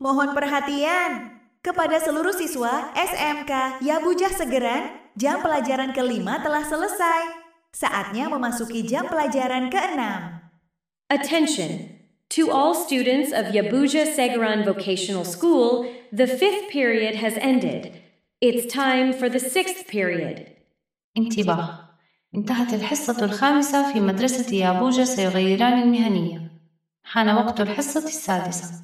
Mohon perhatian kepada seluruh siswa SMK Yabujah Segeran, jam pelajaran kelima telah selesai. Saatnya memasuki jam pelajaran keenam. Attention! To all students of Yabuja Segaran Vocational School, the fifth period has ended. It's time for the sixth period. انتباه انتهت الحصة الخامسة في مدرسة يابوجا سيغيران المهنية حان وقت الحصة السادسة